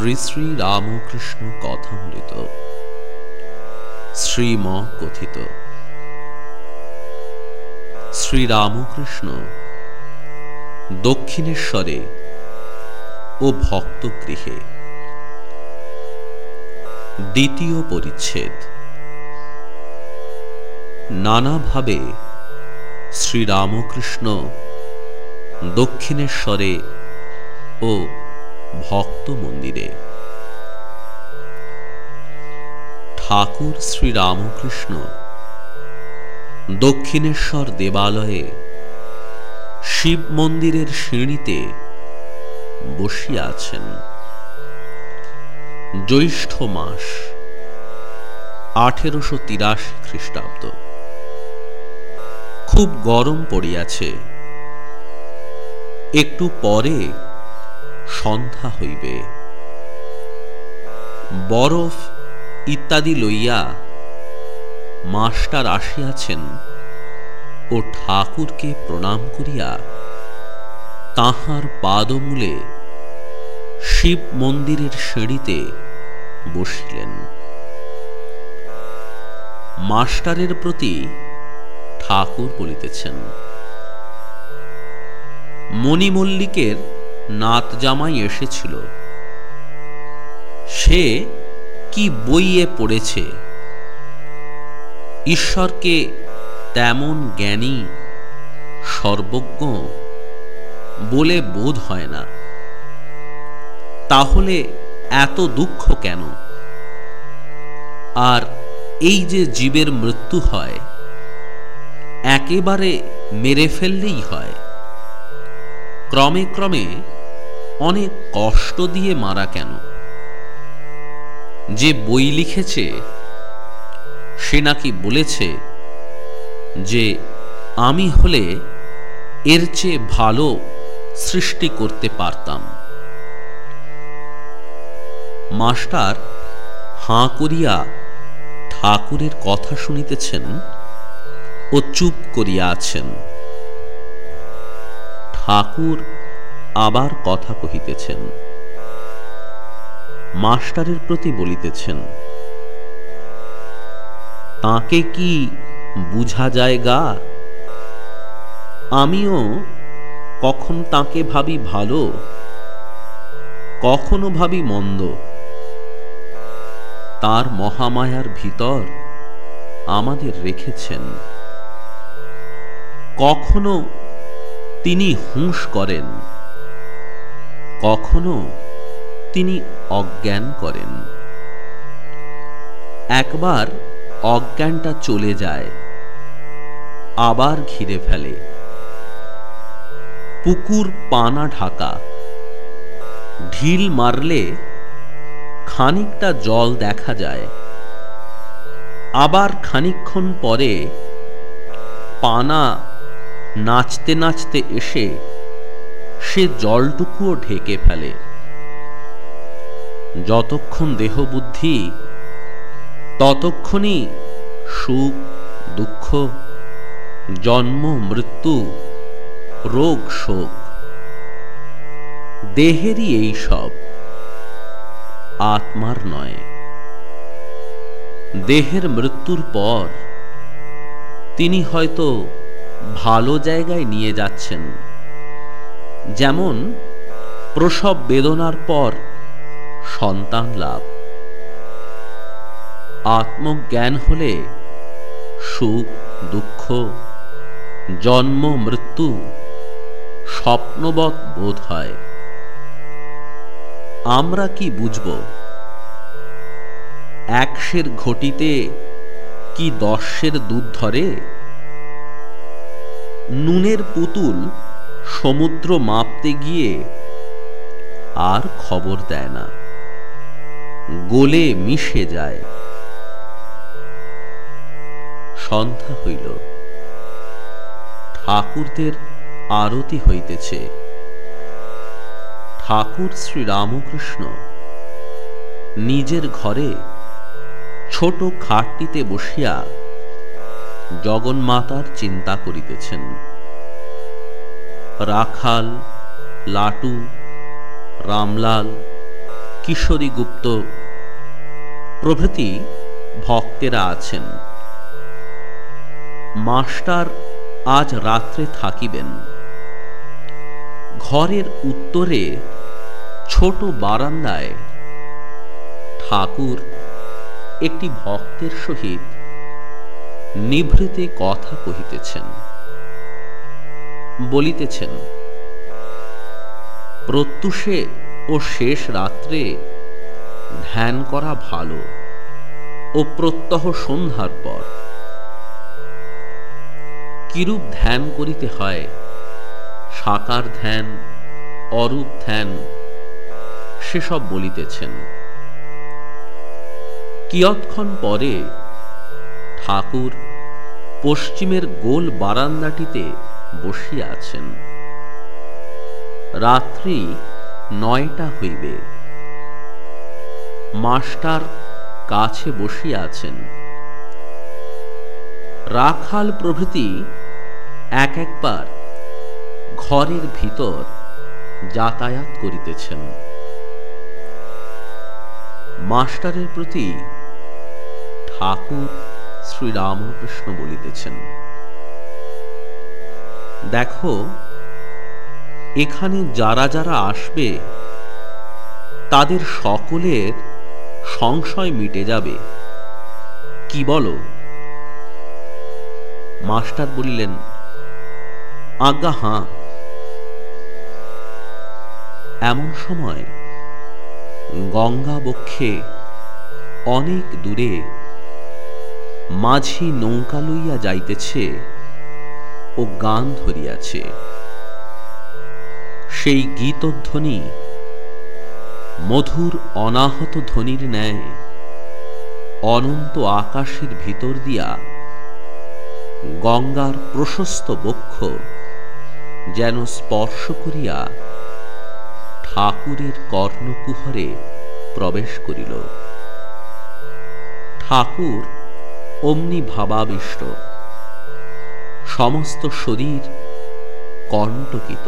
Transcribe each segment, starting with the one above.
শ্রী শ্রী রামকৃষ্ণ কথামৃত। শ্রীম কথিত শ্রীরামকৃষ্ণ, দক্ষিণেশ্বরে ও ভক্তগৃহে। দ্বিতীয় পরিচ্ছেদ। নানাভাবে শ্রীরামকৃষ্ণ দক্ষিণেশ্বরে ও ভক্ত মন্দিরে। ঠাকুর শ্রীরামকৃষ্ণ দক্ষিণেশ্বর দেবালয়ে শিব মন্দিরের সিঁড়িতে বসিয়া আছেন। জ্যৈষ্ঠ মাস আঠেরোশো তিরাশি খ্রিস্টাব্দ। খুব গরম পড়িয়াছে। একটু পরে সন্ধ্যা হইবে। বরফ ইত্যাদি লইয়া মাস্টার আসিয়াছেন ও ঠাকুরকে প্রণাম করিয়া তাহার পাদমূলে শিব মন্দিরের সিঁড়িতে বসিলেন। মাস্টারের প্রতি ঠাকুর বলিতেছেন, মণিমল্লিকের নাত জামাই এসেছিল। সে কি বইয়ে পড়েছে? ঈশ্বরকে তেমন জ্ঞানী, সর্বজ্ঞ বলে বোধ হয় না। তাহলে এত দুঃখ কেন? আর এই যে জীবের মৃত্যু হয়, একেবারে মেরে ফেললেই হয়। ক্রমে ক্রমে অনেক কষ্ট দিয়ে মারা কেন? যে বই লিখেছে, সে নাকি বলেছে যে আমি হলে এর চেয়ে ভালো সৃষ্টি করতে পারতাম। মাস্টার হাঁ করিয়া ঠাকুরের কথা শুনিতেছেন ও চুপ করিয়া আছেন। ঠাকুর আবার কথা কহিতেছেন। মাস্টারের প্রতি বলিতেছেন, তাকে কি বুঝা যায় গা? আমিও কখন তাকে ভাবি ভালো, কখনো ভাবি মন্দ। তার মহামায়ার ভিতর আমাদের রেখেছেন। কখনো তিনি হুঁশ করেন। কখনো তিনি অজ্ঞান করেন। একবার অজ্ঞানটা চলে যায়, আবার ঘিরে ফেলে। পুকুর পানা ঢাকা, ঢিল মারলে খানিকটা জল দেখা যায়। আবার খানিক্ষণ পরে পানা নাচতে নাচতে এসে সে জলটুকুও ঢেকে ফেলে। যতক্ষণ দেহ বুদ্ধি ততক্ষণই সুখ, দুঃখ, জন্ম, মৃত্যু, রোগ, শোক, দেহেরই এই সব আত্মার নয়। দেহের মৃত্যুর পর তিনি হয়তো ভালো জায়গায় নিয়ে যাচ্ছেন। যেমন প্রসব বেদনার পর সন্তান লাভ। আত্মজ্ঞান হলে সুখ, দুঃখ, জন্ম, মৃত্যু, স্বপ্নবৎ বোধ হয়। আমরা কি বুঝব? একশের ঘটিতে কি দশের দুধ ধরে? নুনের পুতুল সমুদ্র মাপতে গিয়ে আর খবর দেয় না। গোলে মিশে যায়। সন্ধ্যা হইল। ঠাকুরদের আরতি হইতেছে। ঠাকুর শ্রী রামকৃষ্ণ নিজের ঘরে ছোট খাটটিতে বসিয়া জগন্মাতার চিন্তা করিতেছেন। রাখাল, লাটু, রামলাল, কিশোরী গুপ্ত প্রভৃতি ভক্তেরা আছেন। মাস্টার আজ রাত্রে থাকিবেন। ঘরের উত্তরে ছোট বারান্দায় ঠাকুর একটি ভক্তের সহিত নিভৃতে কথা কহিতেছেন। বলিতেছেন, প্রত্যুষে ও শেষ রাত্রে ধ্যান করা ভালো ও প্রত্যহ সন্ধ্যার পর। কিরূপ ধ্যান করিতে হয়? সাকার ধ্যান, অরূপ ধ্যান, সেসব বলিতেছেন। কিয়ৎক্ষণ পরে ঠাকুর পশ্চিমের গোল বারান্দাটিতে বসিয়া আছেন। রাত্রি নয়টা হইবে। মাস্টার কাছে বসিয়া আছেন। রাখাল প্রভৃতি এক একবার ঘরের ভিতর যাতায়াত করিতেছেন। মাস্টারের প্রতি ঠাকুর শ্রীরামকৃষ্ণ বলিতেছেন। দেখো, এখানে যারা যারা আসবে, তাদের সকলের সংশয় মিটে যাবে। কি বলো? মাস্টার বলিলেন, আজ্ঞা, হাঁ। এমন সময় গঙ্গা বক্ষে অনেক দূরে মাঝি নৌকা লইয়া যাইতেছে। ও গান ধরিয়াছে। সেই গীতধ্বনি মধুর অনাহত ধ্বনির ন্যায় অনন্ত আকাশের ভিতর দিয়া গঙ্গার প্রশস্ত বক্ষ যেন স্পর্শ করিয়া ঠাকুরের কর্ণকুহরে প্রবেশ করিল। ঠাকুর অমনি ভাবাবিষ্ট। সমস্ত শরীর কণ্টকিত।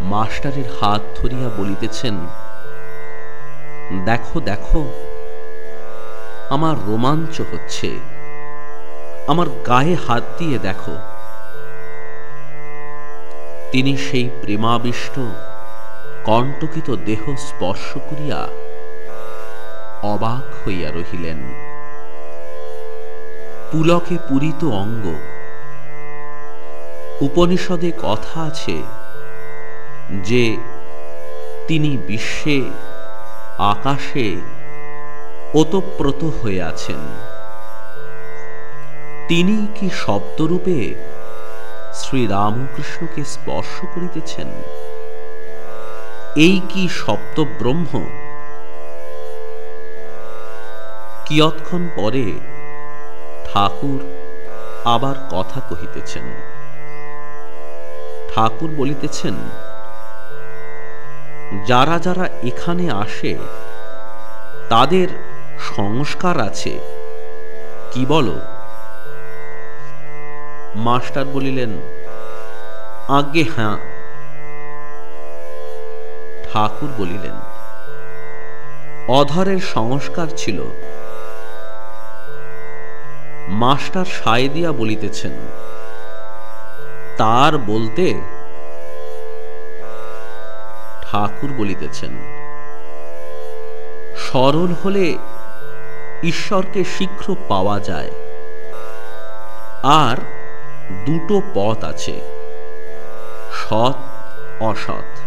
মাস্টারের হাত ধরিয়া বলিতেছেন, দেখো দেখো, আমার রোমাঞ্চ হচ্ছে। আমার গায়ে হাত দিয়ে দেখো। তিনি সেই প্রেমাবিষ্ট, কণ্টকিত দেহ স্পর্শ করিয়া অবাক হইয়া রহিলেন। পুলকে পূরিত অঙ্গ। উপনিষদে কথা আছে যে তিনি বিশ্বে, আকাশে ওতপ্রত হয়ে আছেন। তিনি কি শব্দরূপে শ্রীরামকৃষ্ণকে স্পর্শ করিতেছেন? এই কি সপ্ত ব্রহ্ম কিয়ৎক্ষণ পরে ঠাকুর আবার কথা কহিতেছেন। ঠাকুর বলিতেছেন, যারা যারা এখানে আসে, তাদের সংস্কার আছে। কি বলো? মাস্টার বলিলেন, আজ্ঞে হ্যাঁ। ঠাকুর বলিলেন, অধরের সংস্কার ছিল। মাস্টার সায় দিয়া বলিতেছেন, তার বলতে ঠাকুর বলিতেছেন, সরল হলে ঈশ্বরকে শীঘ্র পাওয়া যায়। আর দুটো পথ আছে, সৎ, অসৎ।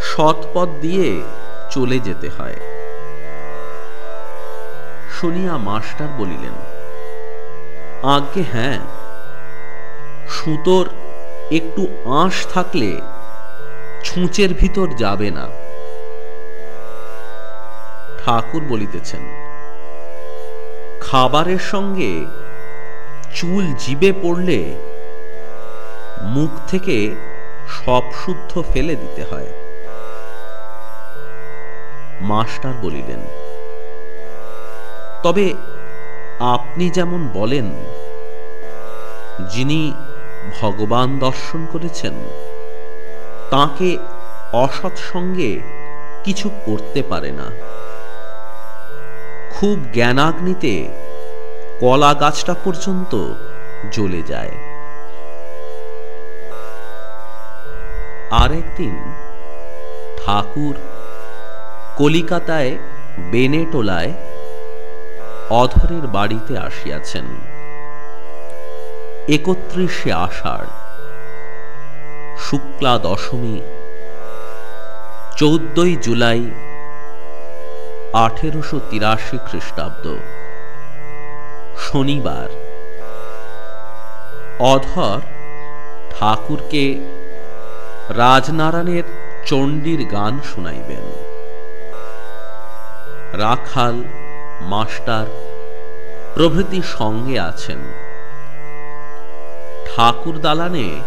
সৎ পথ দিয়ে চলে যেতে হয়। শুনিয়া মাস্টার বলিলেন আজ্ঞে হ্যাঁ। সুতোর একটু আঁশ থাকলে ছুঁচের ভিতর যাবে না। ঠাকুর বলিতেছেন, খাবারের সঙ্গে চুল জিবে পড়লে মুখ থেকে সব শুদ্ধ ফেলে দিতে হয়। মাস্টার বলিলেন, তবে আপনি যেমন বলেন, যিনি ভগবান দর্শন করেছেন, তাকে অসৎসঙ্গে কিছু করতে পারে না। খুব জ্ঞানাগ্নিতে কলা গাছটা পর্যন্ত জ্বলে যায়। আর একদিন ঠাকুর কলিকাতায় বেনেটোলায় অধরের বাড়িতে আসিয়াছেন। একত্রিশে আষাঢ় শুক্লা দশমী চৌদ্দই জুলাই, আঠেরোশো তিরাশি খ্রিস্টাব্দ, শনিবার। অধর ঠাকুরকে রাজনারায়ণের চণ্ডীর গান শুনাইবেন। রাখাল মাস্টার প্রভৃতি সঙ্গে আছেন। ঠাকুর দালানে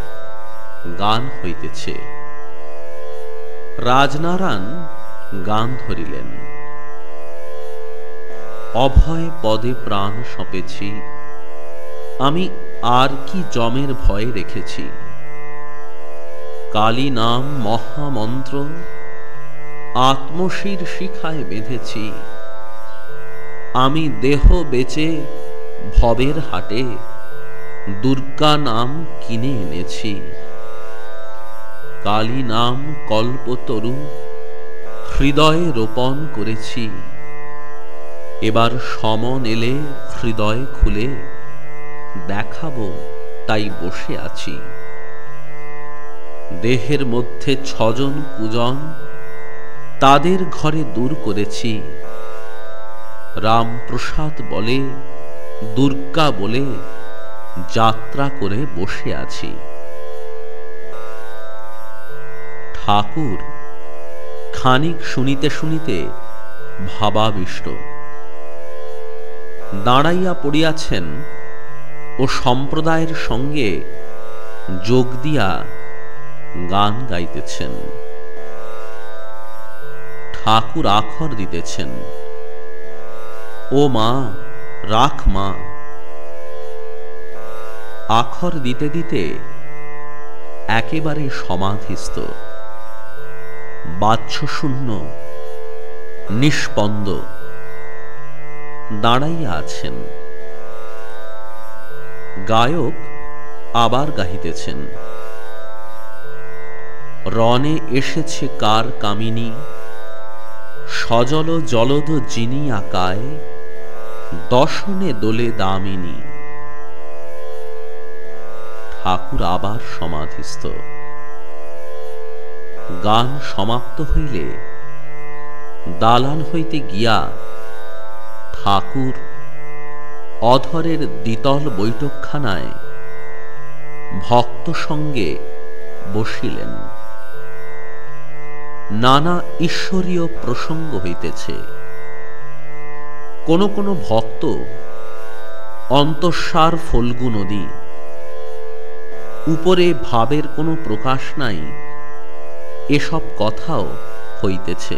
গান হইতেছে। রাজনারায়ণ গান ধরিলেন। অভয় পদে প্রাণ সপেছি। আমি আর কি জমের ভয় রেখেছি। কালী নাম মহামন্ত্র আত্মশির শিখায় বেঁধেছি। আমি দেহ বেচে ভবের হাটে, দুর্গা নাম কিনে এনেছি। কালী নাম কল্পতরু হৃদয়ে রোপণ করেছি। এবার সমন এলে হৃদয় খুলে, দেখাবো তাই বসে আছি। দেহের মধ্যে ছজন কুজন, তাদের ঘরে দূর করেছি। রামপ্রসাদ বলে, দুর্গা বলে যাত্রা করে বসে আছি। ঠাকুর খানিক শুনিতে শুনিতে ভাবাবিষ্ট। দাঁড়াইয়া পড়িয়াছেন ও সম্প্রদায়ের সঙ্গে যোগ দিয়া গান গাইতেছেন। ঠাকুর আখর দিতেছেন। ও মা, রাখ মা। আখর দিতে দিতে একেবারে সমাধিস্থ। বাচ্যশূন্য নিষ্পন্দ দাঁড়াইয়া আছেন। গায়ক আবার গাহিতেছেন। রনে এসেছে কার কামিনী? সজল জলদ জিনি আকায় দশনে দোলে দামিনী। ঠাকুর আবার সমাধিস্থ। গান সমাপ্ত হইলে দালান হইতে গিয়া ঠাকুর অধরের দ্বিতল বৈঠকখানায় ভক্ত সঙ্গে বসিলেন। নানা ঈশ্বরীয় প্রসঙ্গ হইতেছে। কোন কোনো ভক্ত অন্তঃসার ফলগু নদী। উপরে ভাবের কোনো প্রকাশ নাই এসব কথাও হইতেছে।